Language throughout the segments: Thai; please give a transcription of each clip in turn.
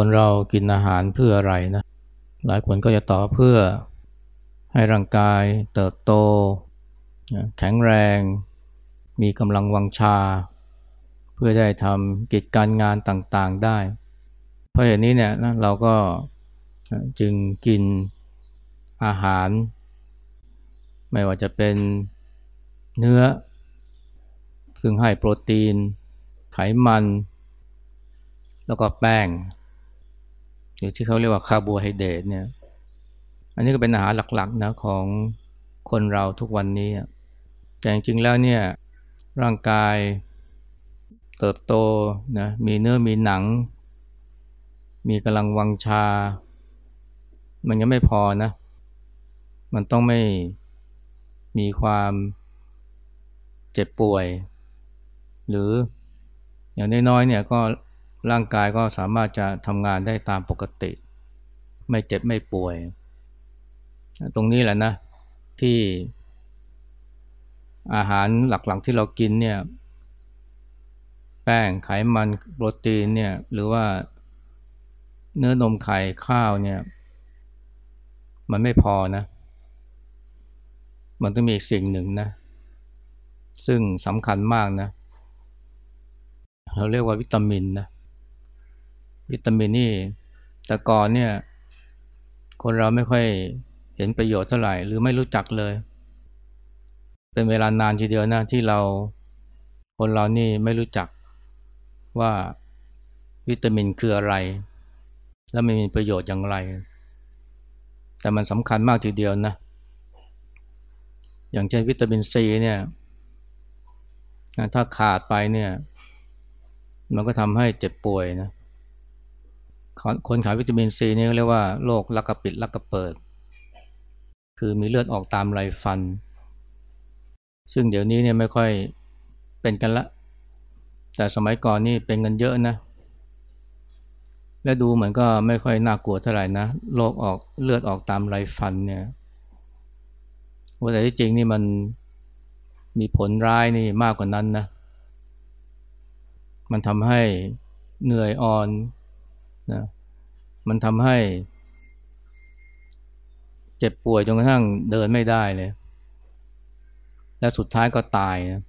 คนเรากินอาหารเพื่ออะไรนะ หลายคนก็จะตอบเพื่อให้ร่างกายเติบโต แข็งแรง มีกำลังวังชา เพื่อได้ทำกิจการงานต่างๆได้ เพราะเหตุนี้เนี่ยนะเราก็จึงกินอาหาร ไม่ว่าจะเป็นเนื้อ ซึ่งให้โปรตีน ไขมัน แล้วก็แป้ง หรือที่เขาเรียกว่าคาร์โบไฮเดรตเนี่ย อันนี้ก็เป็นอาหารหลักๆนะของคนเราทุกวันนี้แต่จริงๆแล้วเนี่ยร่างกายเติบโตนะมีเนื้อมีหนัง มีกำลังวังชา มันยังไม่พอนะ มันต้องไม่มีความเจ็บป่วย หรืออย่างน้อยๆเนี่ยก็ ร่างกายก็สามารถจะทำงานได้ตามปกติ ไม่เจ็บไม่ป่วย ตรงนี้แหละนะ ที่อาหารหลักๆที่เรากินเนี่ย แป้งไขมันโปรตีนเนี่ย หรือว่าเนื้อนมไข่ข้าวเนี่ย มันไม่พอนะ มันต้องมีอีกสิ่งหนึ่งนะ ซึ่งสำคัญมากนะ เราเรียกว่าวิตามินนะ วิตามินนี่แต่ก่อนเนี่ยคนเราไม่ค่อยเห็นประโยชน์เท่าไหร่ หรือไม่รู้จักเลย เป็นเวลานานทีเดียวนะที่เราคนเรานี่ไม่รู้จักว่าวิตามินคืออะไร และมันมีประโยชน์อย่างไร แต่มันสำคัญมากทีเดียวนะ อย่างเช่นวิตามินซีเนี่ยถ้าขาดไปเนี่ย มันก็ทำให้เจ็บป่วยนะ คนขายวิตามินซีนี่เรียกว่าโรคลักกระปิดลักกระเปิด คือมีเลือดออกตามไรฟัน ซึ่งเดี๋ยวนี้เนี่ยไม่ค่อยเป็นกันละ แต่สมัยก่อนนี่เป็นเงินเยอะนะ และดูเหมือนก็ไม่ค่อยน่ากลัวเท่าไหร่นะโรคออกเลือดออกตามไรฟันเนี่ยว่าแต่ที่จริงนี่มันมีผลร้ายนี่มากกว่านั้นนะ มันทำให้เหนื่อยอ่อน นะมันทำให้ เจ็บป่วยจนกระทั่งเดินไม่ได้เลย และสุดท้ายก็ตายนะ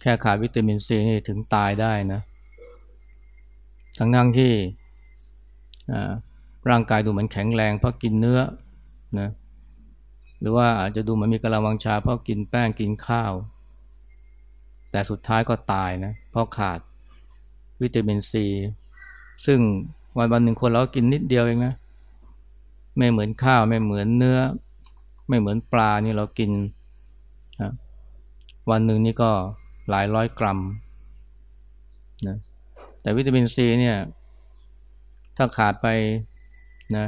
แค่ขาดวิตามินซีนี่ถึงตายได้นะ ทั้งทั้งที่ร่างกายดูเหมือนแข็งแรงเพราะกินเนื้อนะหรือว่าอาจจะดูเหมือนมีกระวังชาเพราะกินแป้งกินข้าว แต่สุดท้ายก็ตายนะเพราะขาด วิตามินซีซึ่งวันวันหนึ่งคนเรากินนิดเดียวเองนะ ไม่เหมือนข้าวไม่เหมือนเนื้อ ไม่เหมือนปลานี่เรากิน วันหนึ่งนี่ก็หลายร้อยกรัมนะแต่วิตามินซีเนี่ย ถ้าขาดไปนะ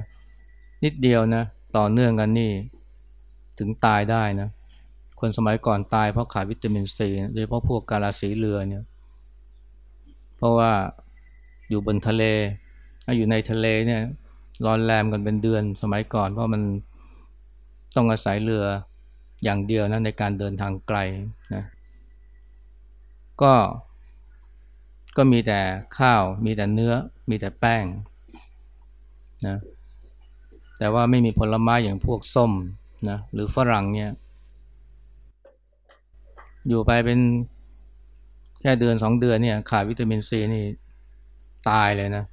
นิดเดียวนะ ต่อเนื่องกันนี่ ถึงตายได้นะ คนสมัยก่อนตายเพราะขาดวิตามินซีโดยเฉพาะพวกกาลาสีเรือเนี่ย เพราะว่าอยู่บนทะเลอยู่ในทะเลเนี่ยรอนแรมกันเป็นเดือนสมัยก่อน เพราะมันต้องอาศัยเรืออย่างเดียวนะในการเดินทางไกลนะก็ก็มีแต่ข้าว มีแต่เนื้อ มีแต่แป้งนะแต่ว่าไม่มีผลไม้อย่างพวกส้มนะหรือฝรั่งเนี่ย อยู่ไปเป็น แค่เดือนสองเดือนเนี่ยขาดวิตามินซีนี่ตายเลยนะ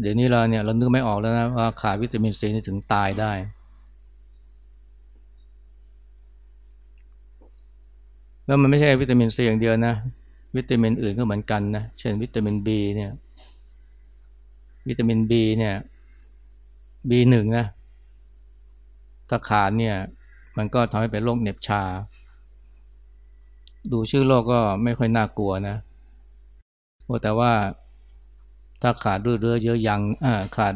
เดี๋ยวนี้เราเนี่ยเรานึกไม่ออกแล้วนะว่าขาดวิตามินซีนี่ถึงตายได้ แล้วมันไม่ใช่วิตามินซีอย่างเดียวนะ วิตามินอื่นก็เหมือนกันนะ เช่นวิตามินบีเนี่ย วิตามินบีเนี่ยบีหนึ่งนะถ้าขาดเนี่ย มันก็ทำให้เป็นโรคเหน็บชา ดูชื่อโรคก็ไม่ค่อยน่ากลัวนะแต่ว่าถ้าขาดด้วยเรือเยอะยังอขาด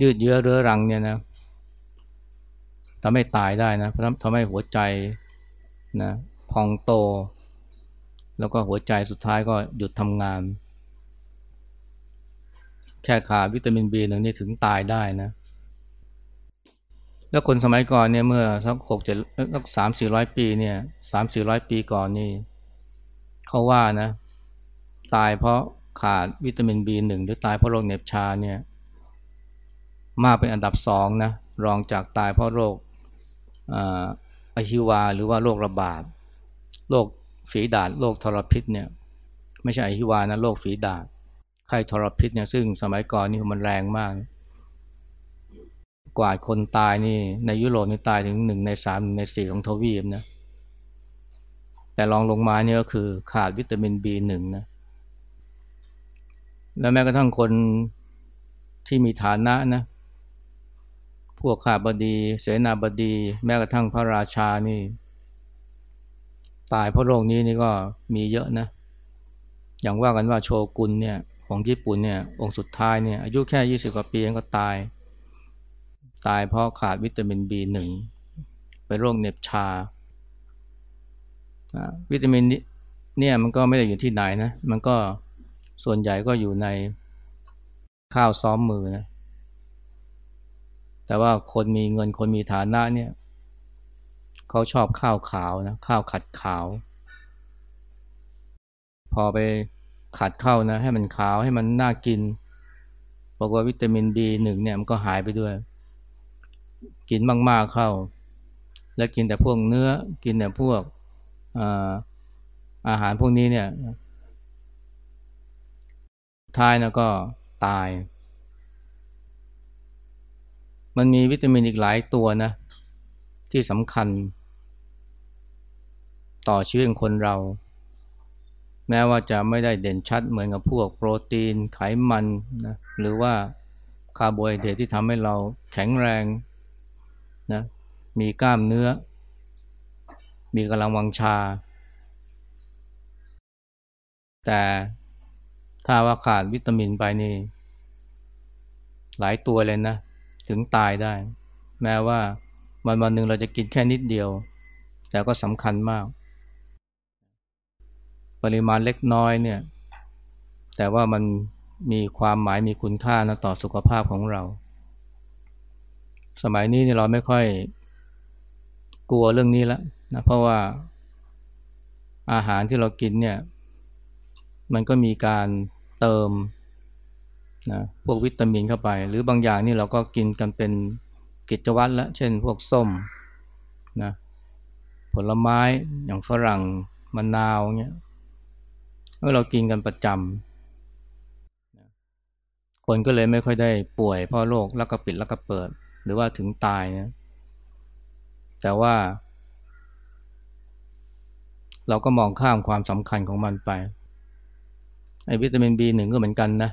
ยืดเยื้อเรื้อรังเนี่ยนะทำให้ตายได้นะเพราะทำให้หัวใจนะพองโต แล้วก็หัวใจสุดท้ายก็หยุดทำงาน แค่ขาดวิตามินบีหนึ่งนี่ถึงตายได้นะ แล้วคนสมัยก่อนเนี่ยเมื่อสักหกเจ็ดสักสามสี่ร้อยปีเนี่ยสามสี่ร้อยปีก่อนนี่เขาว่านะ ตายเพราะขาดวิตามิน B1 หนึ่งหรือตายเพราะโรคเนบชาเนี่ย มากเป็นอันดับสองนะรองจากตายเพราะโรคอหิวาหรือว่าโรคระบาดโรคฝีดาดโรคทรพิษเนี่ย ไม่ใช่อหิวานะโรคฝีดาดไข้ทรพิษเนี่ยซึ่งสมัยก่อนนี่มันแรงมาก กว่าคนตายนี่ในยุโรปนี่ตายถึงหนึ่งในสามในสี่ของทวีปนะแต่รองลงมาเนี่ยก็คือขาดวิตามิน B1 นะแล้วแม้กระทั่งคนที่มีฐานะนะพวกข้าบดี เสนาบดี แม้กระทั่งพระราชานี่ ตายเพราะโรคนี้นี่ก็มีเยอะนะ อย่างว่ากันว่าโชกุนเนี่ยของญี่ปุ่นเนี่ยองค์สุดท้ายเนี่ยอายุแค่ยี่สิบกว่าปีก็ตาย ตายเพราะขาดวิตามิน B1 เป็นโรคเน็บชา วิตามินเนี่ยมันก็ไม่ได้อยู่ที่ไหนนะ มันก็ส่วนใหญ่ก็อยู่ในข้าวซ้อมมือนะ แต่ว่าคนมีเงินคนมีฐานะเนี่ยเขาชอบข้าวขาวนะ ข้าวขัดขาว พอไปขัดข้าวนะ ให้มันขาวให้มันน่ากินบอกว่าวิตามิน B1 เนี่ยมันก็หายไปด้วย กินมากๆเข้า แล้วกินแต่พวกเนื้อกินแต่พวกอาอาหารพวกนี้เนี่ยท้ายนะก็ตาย มันมีวิตามินอีกหลายตัวนะ ที่สำคัญ ต่อชีวิตของคนเรา แม้ว่าจะไม่ได้เด่นชัดเหมือนกับพวกโปรตีนไขมันนะหรือว่าคาร์โบไฮเดรตที่ทำให้เราแข็งแรง นะมีกล้ามเนื้อ มีกำลังวังชา แต่ถ้าว่าขาดวิตามินไปนี่ หลายตัวเลยนะ ถึงตายได้ แม้ว่าวันวันหนึ่งเราจะกินแค่นิดเดียว แต่ก็สำคัญมาก ปริมาณเล็กน้อยเนี่ย แต่ว่ามันมีความหมายมีคุณค่านะต่อสุขภาพของเรา สมัยนี้เนี่ยเราไม่ค่อยกลัวเรื่องนี้ล้วนะเพราะว่าอาหารที่เรากินเนี่ย มันก็มีการเติมนะพวกวิตามินเข้าไป หรือบางอย่างนี่เราก็กินกันเป็นกิจวัตรล้วเช่น พวกส้มนะผลไม้อย่างฝรั่งมะนาวเนี่ยเมื่อเรากินกันประจำคนก็เลยไม่ค่อยได้ป่วยเพราะโรคแล้วก็ปิดแล้วก็เปิด หรือว่าถึงตายนะแต่ว่า เราก็มองข้ามความสำคัญของมันไปไอ้วิตามิน B1 ก็เหมือนกันนะ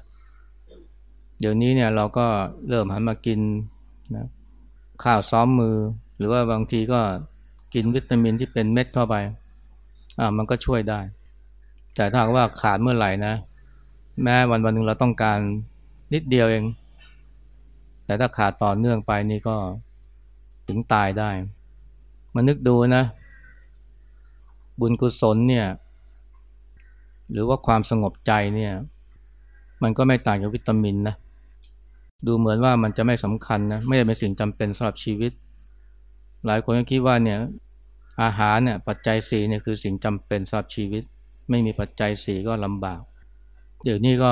เดี๋ยวนี้เนี่ยเราก็เริ่มหันมากินนะข้าวซ้อมมือ หรือว่าบางทีก็กินวิตามินที่เป็นเม็ดเข้าไป อ่ามันก็ช่วยได้ แต่ถ้าว่าขาดเมื่อไหร่นะ แม้วันวันหนึ่งเราต้องการนิดเดียวเอง แต่ถ้าขาดต่อเนื่องไปนี่ก็ถึงตายได้ มานึกดูนะ บุญกุศลเนี่ย หรือว่าความสงบใจเนี่ย มันก็ไม่ต่างจากวิตามินนะ ดูเหมือนว่ามันจะไม่สำคัญนะ ไม่ได้เป็นสิ่งจำเป็นสำหรับชีวิต หลายคนก็คิดว่าเนี่ยอาหารเนี่ยปัจจัยสี่เนี่ยคือสิ่งจำเป็นสำหรับชีวิต ไม่มีปัจจัยสี่ก็ลำบาก เดี๋ยวนี้ก็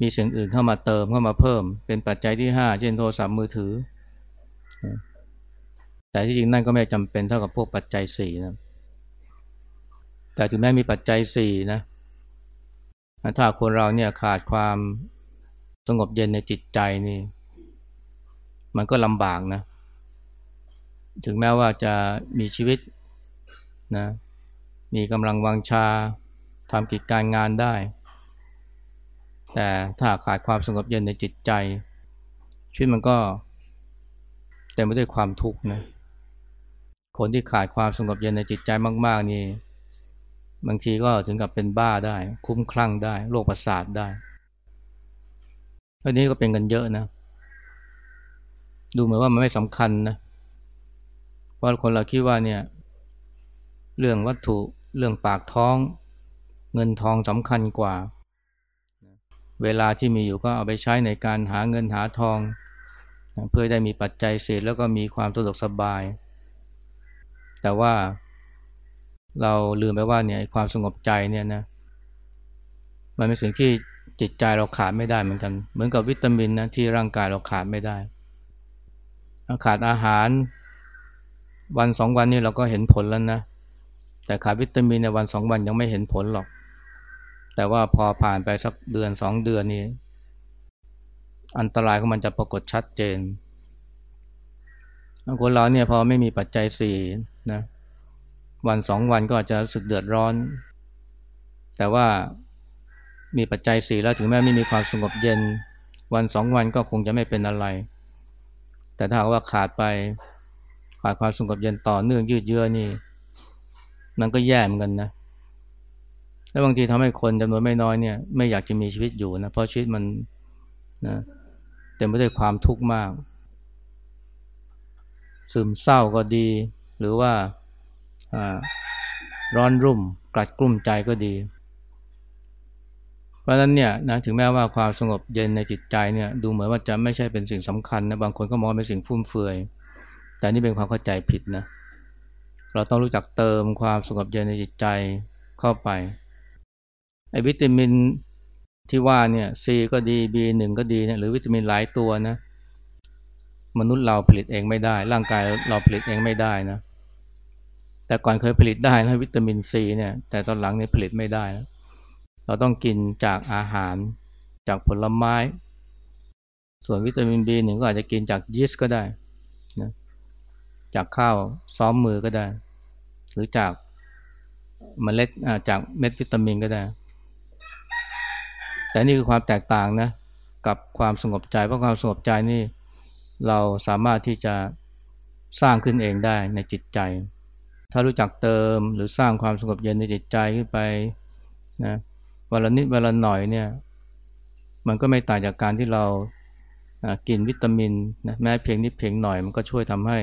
มีสิ่งอื่นเข้ามาเติมเข้ามาเพิ่ม เป็นปัจจัยที่ห้าเช่นโทรศัพท์มือถือ แต่ที่จริงนั่นก็ไม่จำเป็นเท่ากับพวกปัจจัยสี่นะแต่ถึงแม้มีปัจจัยสี่นะถ้าคนเราเนี่ยขาดความสงบเย็นในจิตใจนี่ มันก็ลำบากนะ ถึงแม้ว่าจะมีชีวิตนะ มีกำลังวังชาทำกิจการงานได้ แต่ถ้าขาดความสงบเย็นในจิตใจ ชีวิตมันก็เต็มไปด้วยความทุกข์นะคนที่ขาดความสงบเย็นในจิตใจมาก ๆ นี่ บางทีก็ถึงกับเป็นบ้าได้ คุ้มคลั่งได้โรคประสาทได้อันนี้ก็เป็นกันเยอะนะ ดูเหมือนว่ามันไม่สำคัญนะเพราะคนเราคิดว่าเนี่ย เรื่องวัตถุเรื่องปากท้อง เงินทองสำคัญกว่า เวลาที่มีอยู่ก็เอาไปใช้ในการหาเงินหาทอง เพื่อได้มีปัจจัยเสร็จแล้วก็มีความสะดวกสบาย แต่ว่าเราลืมไปว่าเนี่ยความสงบใจเนี่ยนะมันเป็นสิ่งที่จิตใจเราขาดไม่ได้เหมือนกัน เหมือนกับวิตามินนะที่ร่างกายเราขาดไม่ได้ ขาดอาหารวันสองวันนี้เราก็เห็นผลแล้วนะแต่ขาดวิตามินในวันสองวันยังไม่เห็นผลหรอก แต่ว่าพอผ่านไปสักเดือนสองเดือนนี้ อันตรายของมันจะปรากฏชัดเจนคนเราเนี่ยพอไม่มีปัจจัยสี่นะวันสองวันก็อาจจะรู้สึกเดือดร้อน แต่ว่ามีปัจจัยสี่แล้วถึงแม้ไม่มีความสงบเย็น วันสองวันก็คงจะไม่เป็นอะไร แต่ถ้าว่าขาดไปขาดความสงบเย็นต่อเนื่องยืดเยื้อนี่มันก็แย่เหมือนกันนะ แล้วบางทีทำให้คนจำนวนไม่น้อยเนี่ยไม่อยากจะมีชีวิตอยู่นะเพราะชีวิตมันนะเต็มไปด้วยความทุกข์มาก ซึมเศร้าก็ดี หรือว่าร้อนรุ่ม กลัดกลุ้มใจก็ดี เพราะฉะนั้นเนี่ยนะถึงแม้ว่าความสงบเย็นในจิตใจเนี่ยดูเหมือนว่าจะไม่ใช่เป็นสิ่งสำคัญนะบางคนก็มองเป็นสิ่งฟุ่มเฟือย แต่นี่เป็นความเข้าใจผิดนะเราต้องรู้จักเติมความสงบเย็นในจิตใจเข้าไป ไอ้วิตามินที่ว่าเนี่ยซีก็ดี B1 ก็ดีเนี่ยหรือวิตามินหลายตัวนะมนุษย์เราผลิตเองไม่ได้ ร่างกายเราผลิตเองไม่ได้นะแต่ก่อนเคยผลิตได้นะวิตามินซีเนี่ยแต่ตอนหลังนี่ผลิตไม่ได้นะเราต้องกินจากอาหารจากผลไม้ ส่วนวิตามินบีหนึ่งก็อาจจะกินจากยีสต์ก็ได้นะจากข้าวซ้อมมือก็ได้ หรือจากเมล็ดจากเม็ดวิตามินก็ได้ แต่นี่คือความแตกต่างนะกับความสงบใจเพราะความสงบใจนี่เราสามารถที่จะสร้างขึ้นเองได้ในจิตใจ ถ้ารู้จักเติมหรือสร้างความสงบเย็นในจิตใจขึ้นไปนะวันละนิดวันละหน่อยเนี่ยมันก็ไม่ต่างจากการที่เรากินวิตามินนะแม้เพียงนิดเพียงหน่อยมันก็ช่วยทำให้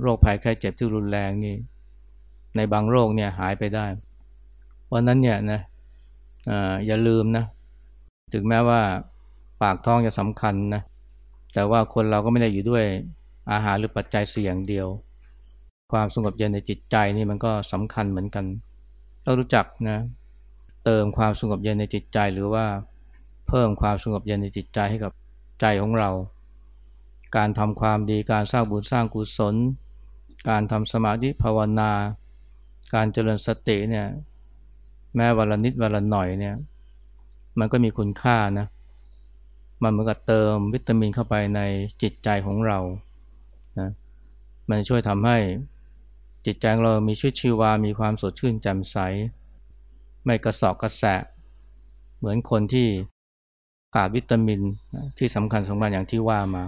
โรคภัยไข้เจ็บที่รุนแรงนี่ในบางโรคเนี่ยหายไปได้ เพราะนั้นเนี่ยนะ อย่าลืมนะถึงแม้ว่าปากท้องจะสำคัญนะแต่ว่าคนเราก็ไม่ได้อยู่ด้วยอาหารหรือปัจจัยเสี่ยงเดียว ความสงบเย็นในจิตใจนี่มันก็สำคัญเหมือนกันต้องรู้จักนะเติมความสงบเย็นในจิตใจหรือว่าเพิ่มความสงบเย็นในจิตใจให้กับใจของเรา การทำความดีการสร้างบุญสร้างกุศล การทำสมาธิภาวนา การเจริญสติเนี่ย แม้วันละนิดวันละหน่อยเนี่ย มันก็มีคุณค่านะ มันเหมือนกับเติมวิตามินเข้าไปในจิตใจของเรานะมันช่วยทำให้จิตใจของเรามีชีวิตชีวา มีความสดชื่นแจ่มใส ไม่กระสอบกระแสะ เหมือนคนที่ขาดวิตามินที่สำคัญสำคัญอย่างที่ว่ามา